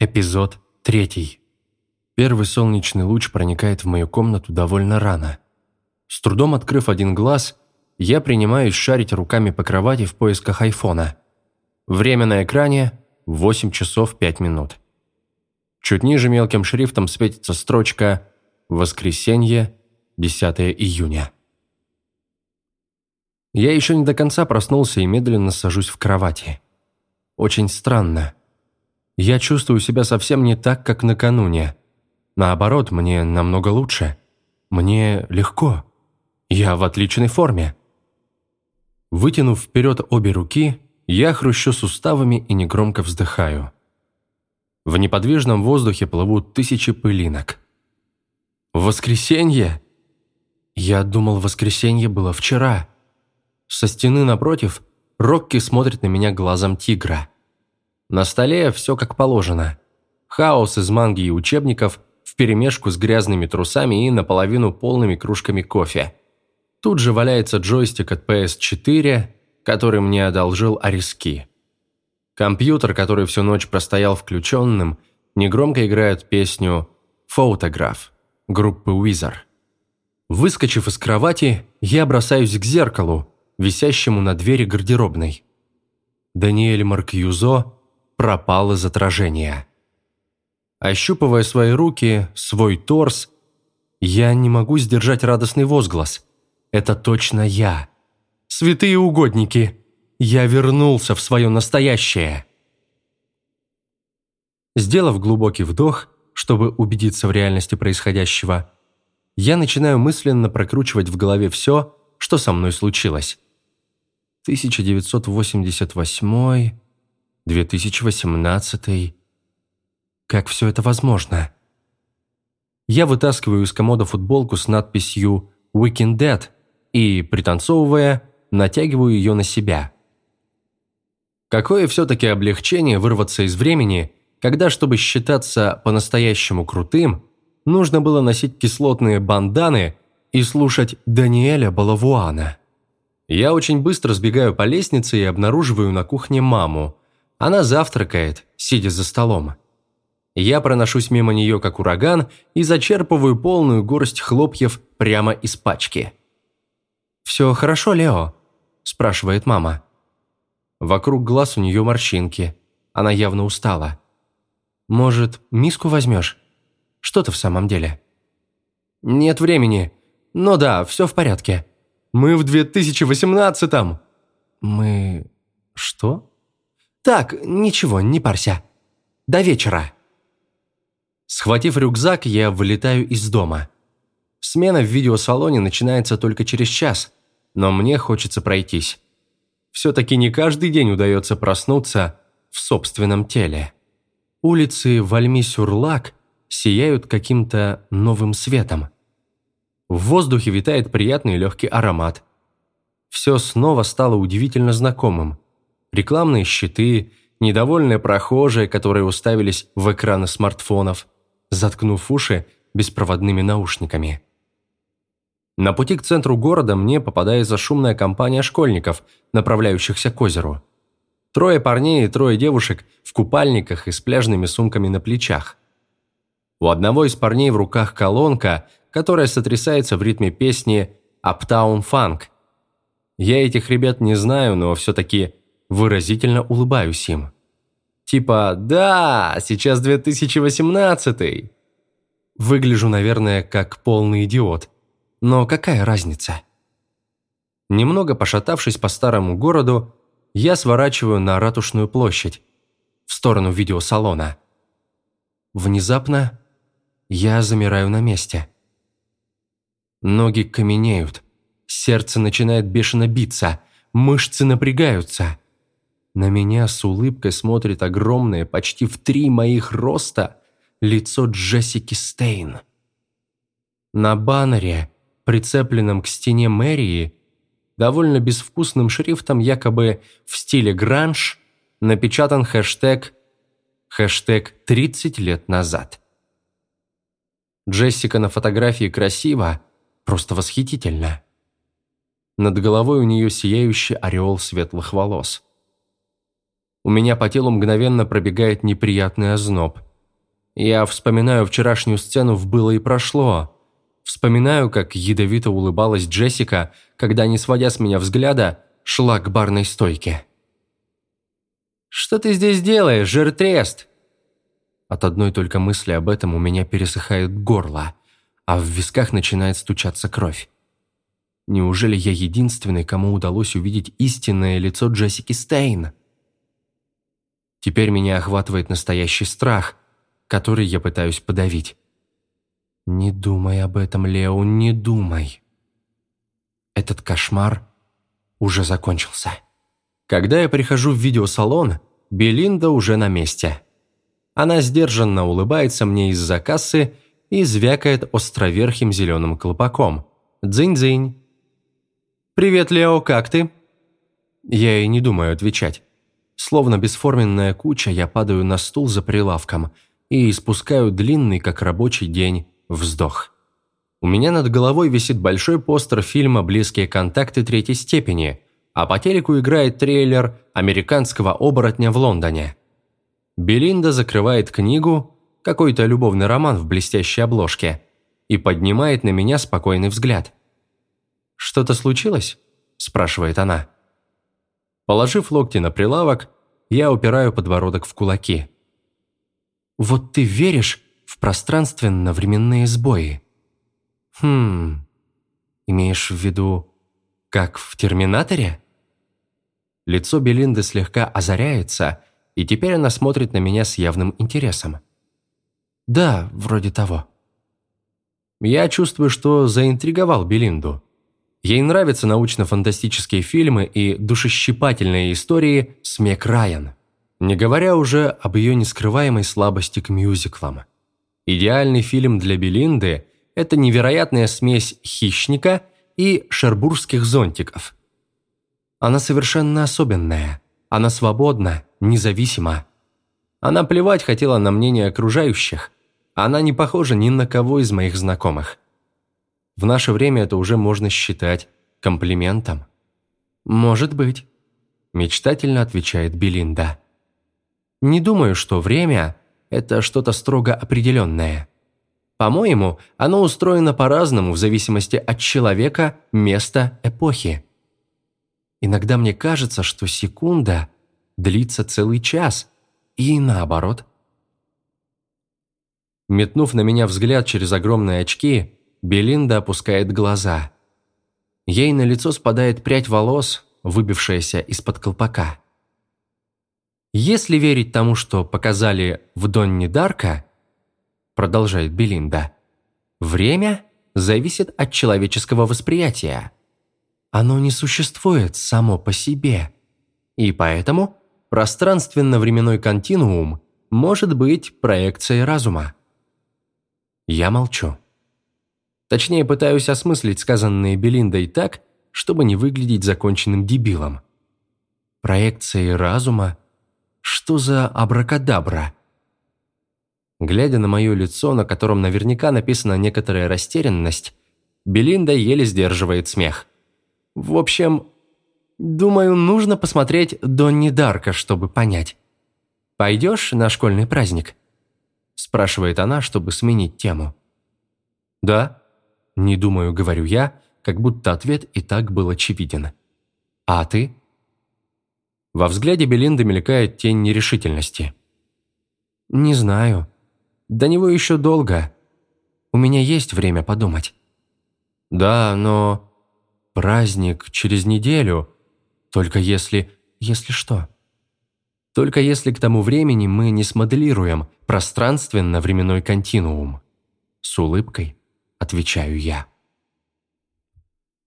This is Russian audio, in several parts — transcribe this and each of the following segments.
Эпизод третий. Первый солнечный луч проникает в мою комнату довольно рано. С трудом открыв один глаз, я принимаюсь шарить руками по кровати в поисках айфона. Время на экране – 8 часов 5 минут. Чуть ниже мелким шрифтом светится строчка «Воскресенье, 10 июня». Я еще не до конца проснулся и медленно сажусь в кровати. Очень странно. Я чувствую себя совсем не так, как накануне. Наоборот, мне намного лучше. Мне легко. Я в отличной форме. Вытянув вперед обе руки, я хрущу суставами и негромко вздыхаю. В неподвижном воздухе плывут тысячи пылинок. «Воскресенье?» Я думал, воскресенье было вчера. Со стены напротив Рокки смотрит на меня глазом тигра. На столе все как положено. Хаос из манги и учебников вперемешку с грязными трусами и наполовину полными кружками кофе. Тут же валяется джойстик от PS4, который мне одолжил Ариски. Компьютер, который всю ночь простоял включенным, негромко играет песню «Фотограф» группы Wizard. Выскочив из кровати, я бросаюсь к зеркалу, висящему на двери гардеробной. Даниэль Маркьюзо пропал из отражения. Ощупывая свои руки, свой торс, я не могу сдержать радостный возглас. Это точно я. Святые угодники, я вернулся в свое настоящее. Сделав глубокий вдох, чтобы убедиться в реальности происходящего, я начинаю мысленно прокручивать в голове все, что со мной случилось. 1988 2018. Как все это возможно? Я вытаскиваю из комода футболку с надписью «Weekend Dead» и, пританцовывая, натягиваю ее на себя. Какое все-таки облегчение вырваться из времени, когда, чтобы считаться по-настоящему крутым, нужно было носить кислотные банданы и слушать Даниэля Балавуана. Я очень быстро сбегаю по лестнице и обнаруживаю на кухне маму, она завтракает, сидя за столом. Я проношусь мимо нее, как ураган, и зачерпываю полную горсть хлопьев прямо из пачки. «Все хорошо, Лео?» – спрашивает мама. Вокруг глаз у нее морщинки. Она явно устала. «Может, миску возьмешь? Что ты в самом деле?» «Нет времени. Но да, все в порядке. Мы в 2018-м!» «Мы... что?» «Так, ничего, не парься. До вечера». Схватив рюкзак, я вылетаю из дома. Смена в видеосалоне начинается только через час, но мне хочется пройтись. Все-таки не каждый день удается проснуться в собственном теле. Улицы Вальми-Сюрлак сияют каким-то новым светом. В воздухе витает приятный легкий аромат. Все снова стало удивительно знакомым рекламные щиты, недовольные прохожие, которые уставились в экраны смартфонов, заткнув уши беспроводными наушниками. На пути к центру города мне попадается шумная компания школьников, направляющихся к озеру. Трое парней и трое девушек в купальниках и с пляжными сумками на плечах. У одного из парней в руках колонка, которая сотрясается в ритме песни «Uptown Funk». Я этих ребят не знаю, но все-таки выразительно улыбаюсь им. Типа «Да, сейчас 2018 Выгляжу, наверное, как полный идиот. Но какая разница? Немного пошатавшись по старому городу, я сворачиваю на Ратушную площадь, в сторону видеосалона. Внезапно я замираю на месте. Ноги каменеют, сердце начинает бешено биться, мышцы напрягаются – на меня с улыбкой смотрит огромное, почти в три моих роста, лицо Джессики Стейн. На баннере, прицепленном к стене мэрии, довольно безвкусным шрифтом якобы в стиле гранж, напечатан хэштег хэштег «30 лет назад». Джессика на фотографии красива, просто восхитительно. Над головой у нее сияющий ореол светлых волос. У меня по телу мгновенно пробегает неприятный озноб. Я вспоминаю вчерашнюю сцену в «Было и прошло». Вспоминаю, как ядовито улыбалась Джессика, когда, не сводя с меня взгляда, шла к барной стойке. «Что ты здесь делаешь, жиртрест?» От одной только мысли об этом у меня пересыхает горло, а в висках начинает стучаться кровь. Неужели я единственный, кому удалось увидеть истинное лицо Джессики Стейн? Теперь меня охватывает настоящий страх, который я пытаюсь подавить. Не думай об этом, Лео, не думай. Этот кошмар уже закончился. Когда я прихожу в видеосалон, Белинда уже на месте. Она сдержанно улыбается мне из-за кассы и звякает островерхим зеленым колпаком. Дзынь-дзынь. «Привет, Лео, как ты?» Я и не думаю отвечать. Словно бесформенная куча, я падаю на стул за прилавком и испускаю длинный, как рабочий день, вздох. У меня над головой висит большой постер фильма «Близкие контакты третьей степени», а по телеку играет трейлер «Американского оборотня в Лондоне». Белинда закрывает книгу, какой-то любовный роман в блестящей обложке, и поднимает на меня спокойный взгляд. «Что-то случилось?» – спрашивает она. Положив локти на прилавок, я упираю подбородок в кулаки. «Вот ты веришь в пространственно-временные сбои?» «Хм... Имеешь в виду, как в «Терминаторе»?» Лицо Белинды слегка озаряется, и теперь она смотрит на меня с явным интересом. «Да, вроде того». Я чувствую, что заинтриговал Белинду. Ей нравятся научно-фантастические фильмы и душещипательные истории с Мек Райан, не говоря уже об ее нескрываемой слабости к мюзиклам. Идеальный фильм для Белинды – это невероятная смесь «Хищника» и «Шербургских зонтиков». Она совершенно особенная, она свободна, независима. Она плевать хотела на мнение окружающих, она не похожа ни на кого из моих знакомых – в наше время это уже можно считать комплиментом. «Может быть», – мечтательно отвечает Белинда. «Не думаю, что время – это что-то строго определенное. По-моему, оно устроено по-разному в зависимости от человека, места, эпохи. Иногда мне кажется, что секунда длится целый час, и наоборот». Метнув на меня взгляд через огромные очки, Белинда опускает глаза. Ей на лицо спадает прядь волос, выбившаяся из-под колпака. «Если верить тому, что показали в Донни Дарка», продолжает Белинда, «время зависит от человеческого восприятия. Оно не существует само по себе, и поэтому пространственно-временной континуум может быть проекцией разума». Я молчу. Точнее, пытаюсь осмыслить сказанные Белиндой так, чтобы не выглядеть законченным дебилом. Проекции разума? Что за абракадабра? Глядя на мое лицо, на котором наверняка написана некоторая растерянность, Белинда еле сдерживает смех. В общем, думаю, нужно посмотреть Донни Дарка, чтобы понять. «Пойдешь на школьный праздник?» спрашивает она, чтобы сменить тему. «Да», не думаю, говорю я, как будто ответ и так был очевиден. А ты? Во взгляде Белинды мелькает тень нерешительности. Не знаю. До него еще долго. У меня есть время подумать. Да, но... Праздник через неделю. Только если... Если что? Только если к тому времени мы не смоделируем пространственно-временной континуум. С улыбкой отвечаю я.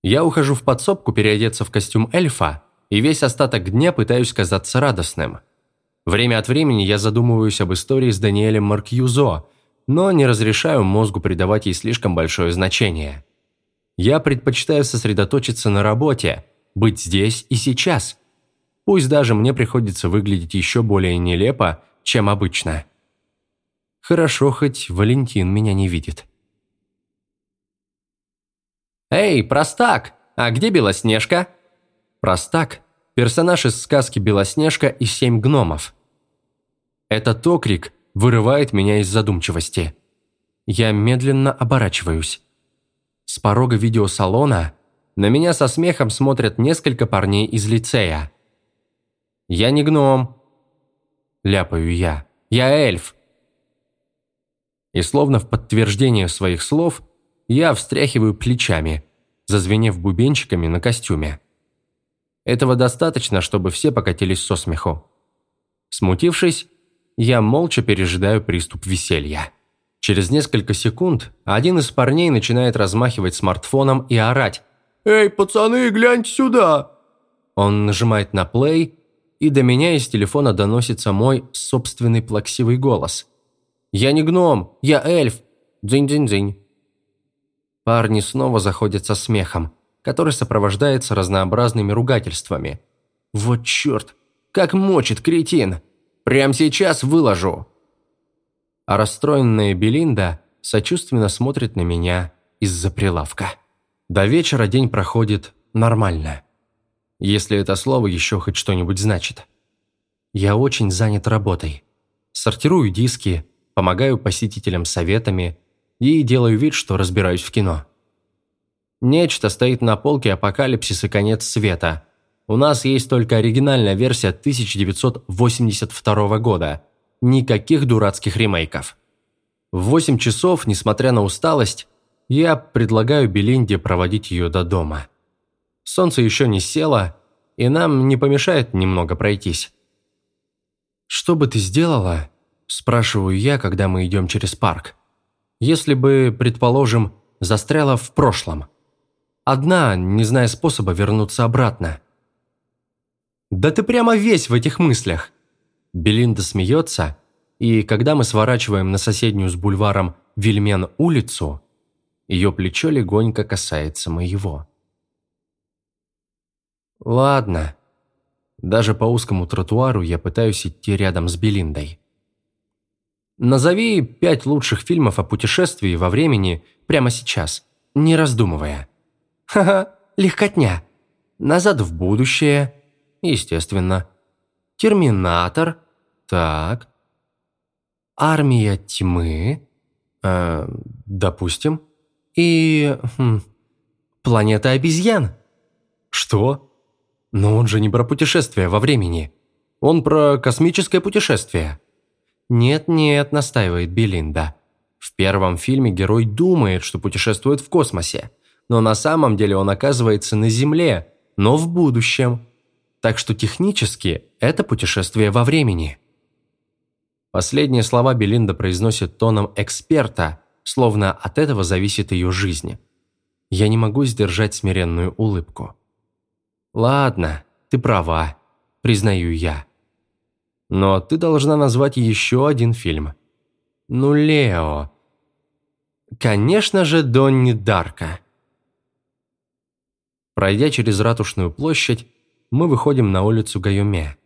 Я ухожу в подсобку переодеться в костюм эльфа и весь остаток дня пытаюсь казаться радостным. Время от времени я задумываюсь об истории с Даниэлем Маркьюзо, но не разрешаю мозгу придавать ей слишком большое значение. Я предпочитаю сосредоточиться на работе, быть здесь и сейчас. Пусть даже мне приходится выглядеть еще более нелепо, чем обычно. Хорошо, хоть Валентин меня не видит. «Эй, простак! А где Белоснежка?» Простак – персонаж из сказки «Белоснежка и семь гномов». Этот окрик вырывает меня из задумчивости. Я медленно оборачиваюсь. С порога видеосалона на меня со смехом смотрят несколько парней из лицея. «Я не гном», – ляпаю я. «Я эльф». И словно в подтверждение своих слов, я встряхиваю плечами, зазвенев бубенчиками на костюме. Этого достаточно, чтобы все покатились со смеху. Смутившись, я молча пережидаю приступ веселья. Через несколько секунд один из парней начинает размахивать смартфоном и орать. «Эй, пацаны, гляньте сюда!» Он нажимает на плей, и до меня из телефона доносится мой собственный плаксивый голос. «Я не гном, я эльф! Дзынь-дзынь-дзынь!» Парни снова заходят со смехом, который сопровождается разнообразными ругательствами. «Вот черт! Как мочит кретин! Прямо сейчас выложу!» А расстроенная Белинда сочувственно смотрит на меня из-за прилавка. До вечера день проходит нормально. Если это слово еще хоть что-нибудь значит. Я очень занят работой. Сортирую диски, помогаю посетителям советами и делаю вид, что разбираюсь в кино. Нечто стоит на полке «Апокалипсис и конец света», у нас есть только оригинальная версия 1982 года. Никаких дурацких ремейков. В 8 часов, несмотря на усталость, я предлагаю Белинде проводить ее до дома. Солнце еще не село, и нам не помешает немного пройтись. «Что бы ты сделала?» – спрашиваю я, когда мы идем через парк. «Если бы, предположим, застряла в прошлом. Одна, не зная способа вернуться обратно». «Да ты прямо весь в этих мыслях!» Белинда смеется, и когда мы сворачиваем на соседнюю с бульваром Вильмен улицу, ее плечо легонько касается моего. «Ладно». Даже по узкому тротуару я пытаюсь идти рядом с Белиндой. Назови пять лучших фильмов о путешествии во времени прямо сейчас, не раздумывая. Ха-ха, легкотня. Назад в будущее, Естественно. Терминатор. Так. Армия тьмы. Э, допустим. И... Хм, планета обезьян. Что? Но он же не про путешествие во времени. Он про космическое путешествие. Нет-нет, настаивает Белинда. В первом фильме герой думает, что путешествует в космосе, но на самом деле он оказывается на Земле, но в будущем. Так что технически это путешествие во времени. Последние слова Белинда произносит тоном эксперта, словно от этого зависит ее жизнь. Я не могу сдержать смиренную улыбку. «Ладно, ты права», – признаю я. «Но ты должна назвать еще один фильм». «Ну, Лео...» «Конечно же, Донни Дарка». Пройдя через Ратушную площадь, мы выходим на улицу Гаюме.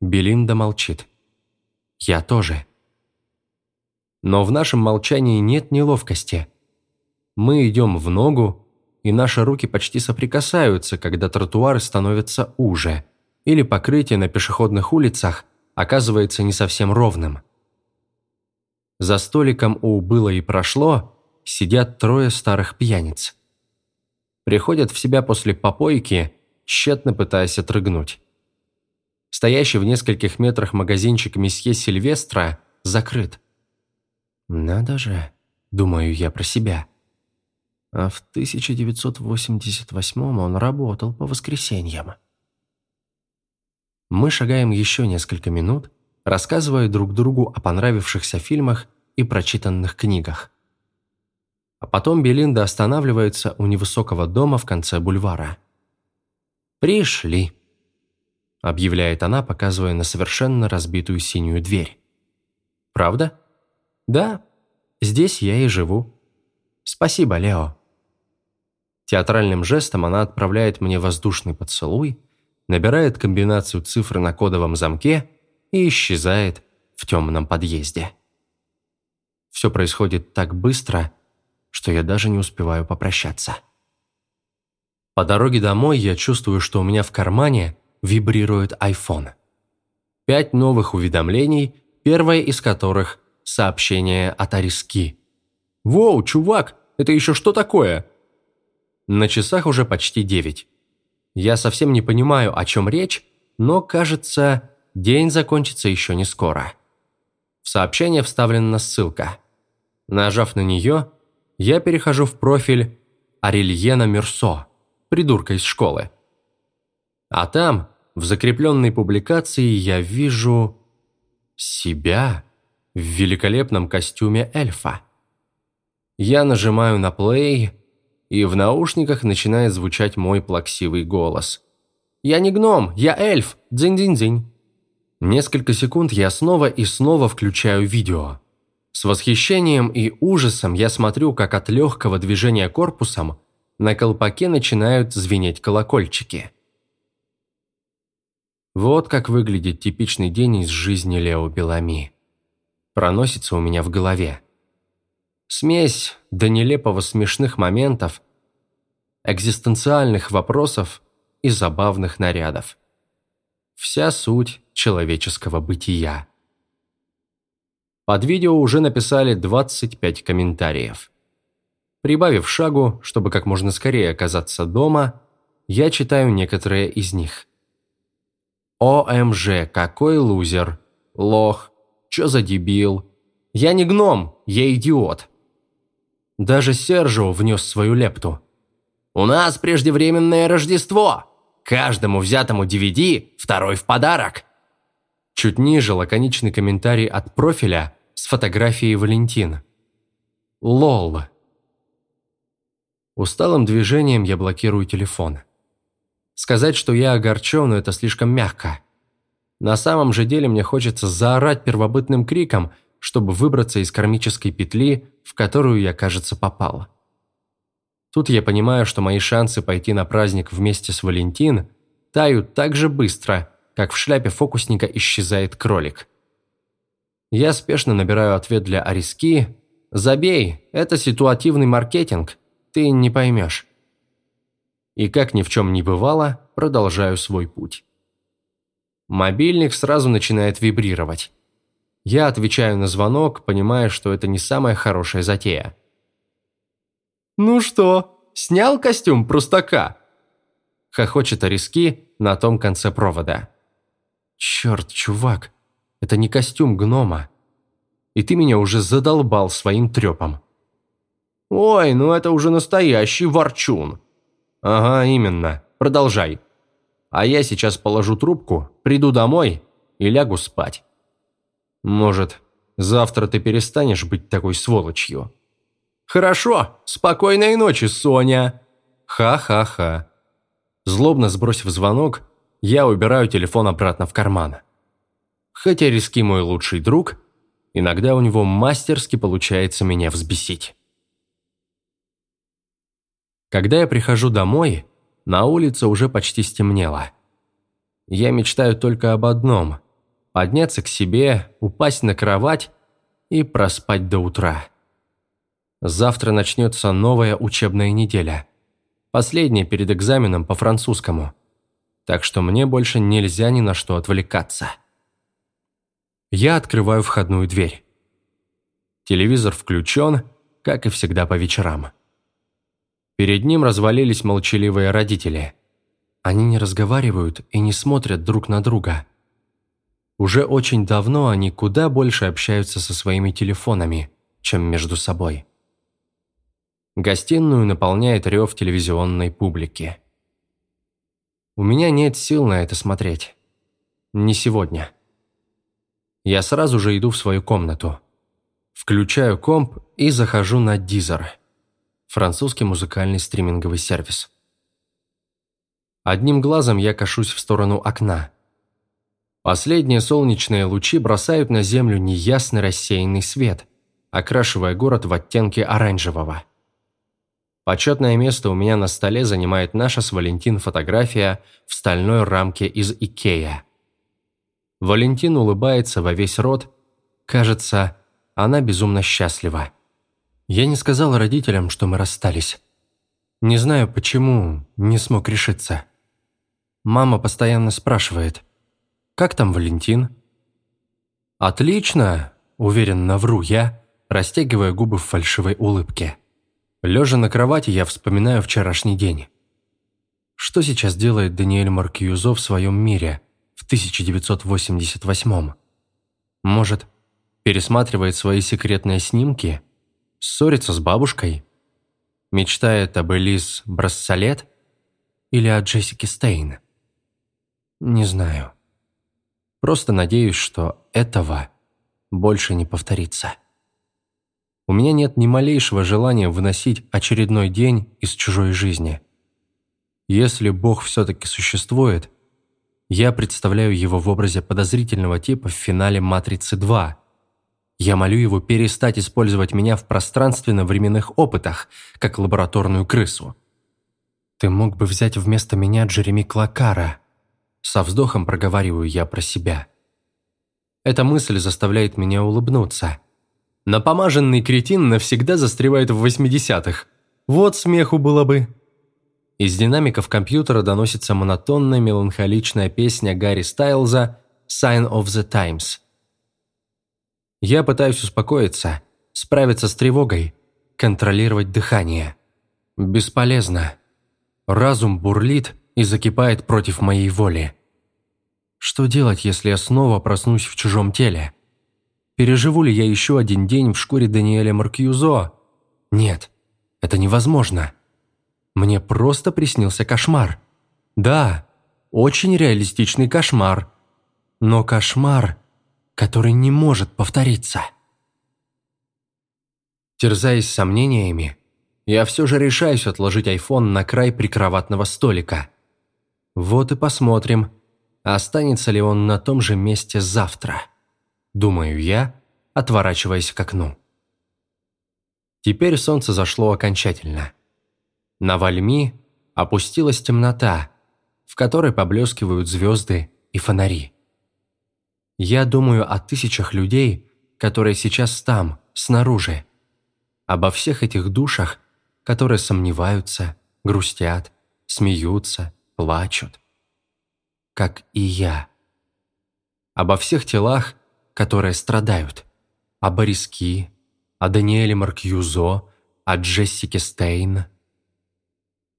Белинда молчит. Я тоже. Но в нашем молчании нет неловкости. Мы идем в ногу, и наши руки почти соприкасаются, когда тротуары становятся уже, или покрытие на пешеходных улицах оказывается не совсем ровным. За столиком у «было и прошло» сидят трое старых пьяниц. Приходят в себя после попойки тщетно пытаясь отрыгнуть. Стоящий в нескольких метрах магазинчик месье Сильвестра закрыт. «Надо же», — думаю я про себя. А в 1988 он работал по воскресеньям. Мы шагаем еще несколько минут, рассказывая друг другу о понравившихся фильмах и прочитанных книгах. А потом Белинда останавливается у невысокого дома в конце бульвара. «Пришли», – объявляет она, показывая на совершенно разбитую синюю дверь. «Правда?» «Да, здесь я и живу. Спасибо, Лео». Театральным жестом она отправляет мне воздушный поцелуй, набирает комбинацию цифр на кодовом замке и исчезает в темном подъезде. Все происходит так быстро, что я даже не успеваю попрощаться. По дороге домой я чувствую, что у меня в кармане вибрирует iPhone. Пять новых уведомлений первое из которых – сообщение от Ариски. «Воу, чувак, это еще что такое?» На часах уже почти девять. Я совсем не понимаю, о чем речь, но, кажется, день закончится еще не скоро. В сообщение вставлена ссылка. Нажав на нее, я перехожу в профиль Арельена Мерсо, придурка из школы. А там, в закрепленной публикации, я вижу себя в великолепном костюме эльфа. Я нажимаю на плей, и в наушниках начинает звучать мой плаксивый голос. «Я не гном, я эльф! Дзинь-дзинь-дзинь!» Несколько секунд я снова и снова включаю видео. С восхищением и ужасом я смотрю, как от легкого движения корпусом на колпаке начинают звенеть колокольчики. Вот как выглядит типичный день из жизни Лео Белами. Проносится у меня в голове. Смесь до нелепого смешных моментов, экзистенциальных вопросов и забавных нарядов. Вся суть человеческого бытия. Под видео уже написали 25 комментариев. Прибавив шагу, чтобы как можно скорее оказаться дома, я читаю некоторые из них. «ОМЖ, какой лузер! Лох! Чё за дебил! Я не гном, я идиот!» Даже Сержио внес свою лепту. «У нас преждевременное Рождество! Каждому взятому DVD второй в подарок!» Чуть ниже лаконичный комментарий от профиля с фотографией Валентина. «Лол!» Усталым движением я блокирую телефон. Сказать, что я огорчен, но это слишком мягко. На самом же деле мне хочется заорать первобытным криком, чтобы выбраться из кармической петли, в которую я, кажется, попал. Тут я понимаю, что мои шансы пойти на праздник вместе с Валентин тают так же быстро, как в шляпе фокусника исчезает кролик. Я спешно набираю ответ для Ариски. «Забей, это ситуативный маркетинг, ты не поймешь». И как ни в чем не бывало, продолжаю свой путь. Мобильник сразу начинает вибрировать. Я отвечаю на звонок, понимая, что это не самая хорошая затея. «Ну что, снял костюм простака?» Хохочет Ариски на том конце провода. «Черт, чувак, это не костюм гнома. И ты меня уже задолбал своим трепом». «Ой, ну это уже настоящий ворчун». «Ага, именно. Продолжай. А я сейчас положу трубку, приду домой и лягу спать». «Может, завтра ты перестанешь быть такой сволочью?» «Хорошо. Спокойной ночи, Соня!» «Ха-ха-ха». Злобно сбросив звонок, я убираю телефон обратно в карман. Хотя Риски мой лучший друг, иногда у него мастерски получается меня взбесить. Когда я прихожу домой, на улице уже почти стемнело. Я мечтаю только об одном – подняться к себе, упасть на кровать и проспать до утра. Завтра начнется новая учебная неделя. Последняя перед экзаменом по французскому – так что мне больше нельзя ни на что отвлекаться. Я открываю входную дверь. Телевизор включен, как и всегда по вечерам. Перед ним развалились молчаливые родители. Они не разговаривают и не смотрят друг на друга. Уже очень давно они куда больше общаются со своими телефонами, чем между собой. Гостиную наполняет рев телевизионной публики. У меня нет сил на это смотреть. Не сегодня. Я сразу же иду в свою комнату. Включаю комп и захожу на Deezer. Французский музыкальный стриминговый сервис. Одним глазом я кашусь в сторону окна. Последние солнечные лучи бросают на землю неясный рассеянный свет, окрашивая город в оттенки оранжевого. Почетное место у меня на столе занимает наша с Валентин фотография в стальной рамке из Икея. Валентин улыбается во весь рот. Кажется, она безумно счастлива. Я не сказал родителям, что мы расстались. Не знаю, почему не смог решиться. Мама постоянно спрашивает, «Как там Валентин?» «Отлично!» – уверенно вру я, растягивая губы в фальшивой улыбке. Лежа на кровати, я вспоминаю вчерашний день. Что сейчас делает Даниэль Маркьюзо в своем мире в 1988-м? Может, пересматривает свои секретные снимки? Ссорится с бабушкой? Мечтает об Элис Брассолет? Или о Джессике Стейн? Не знаю. Просто надеюсь, что этого больше не повторится. У меня нет ни малейшего желания выносить очередной день из чужой жизни. Если Бог все-таки существует, я представляю его в образе подозрительного типа в финале «Матрицы 2». Я молю его перестать использовать меня в пространственно-временных опытах, как лабораторную крысу. Ты мог бы взять вместо меня Джереми Клакара. Со вздохом проговариваю я про себя. Эта мысль заставляет меня улыбнуться. Напомаженный кретин навсегда застревает в 80-х. Вот смеху было бы. Из динамиков компьютера доносится монотонная меланхоличная песня Гарри Стайлза «Sign of the Times». Я пытаюсь успокоиться, справиться с тревогой, контролировать дыхание. Бесполезно. Разум бурлит и закипает против моей воли. Что делать, если я снова проснусь в чужом теле? Переживу ли я еще один день в шкуре Даниэля Маркьюзо? Нет, это невозможно. Мне просто приснился кошмар. Да, очень реалистичный кошмар. Но кошмар, который не может повториться. Терзаясь сомнениями, я все же решаюсь отложить айфон на край прикроватного столика. Вот и посмотрим, останется ли он на том же месте завтра. Думаю я, отворачиваясь к окну. Теперь солнце зашло окончательно. На Вальми опустилась темнота, в которой поблескивают звезды и фонари. Я думаю о тысячах людей, которые сейчас там, снаружи. Обо всех этих душах, которые сомневаются, грустят, смеются, плачут. Как и я. Обо всех телах, которые страдают. О Бориски, о Даниэле Маркьюзо, о Джессике Стейн.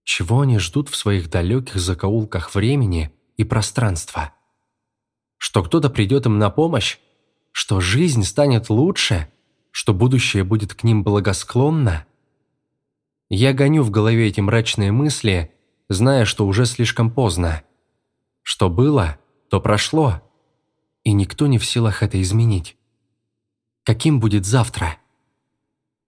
Чего они ждут в своих далеких закоулках времени и пространства? Что кто-то придет им на помощь? Что жизнь станет лучше? Что будущее будет к ним благосклонно? Я гоню в голове эти мрачные мысли, зная, что уже слишком поздно. Что было, то прошло, и никто не в силах это изменить. Каким будет завтра?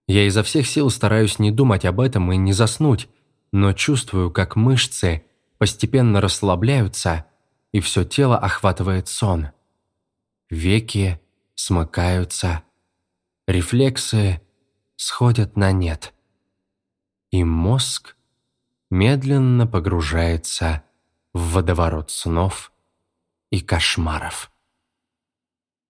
Я изо всех сил стараюсь не думать об этом и не заснуть, но чувствую, как мышцы постепенно расслабляются, и все тело охватывает сон. Веки смыкаются, рефлексы сходят на нет. И мозг медленно погружается в водоворот снов и кошмаров.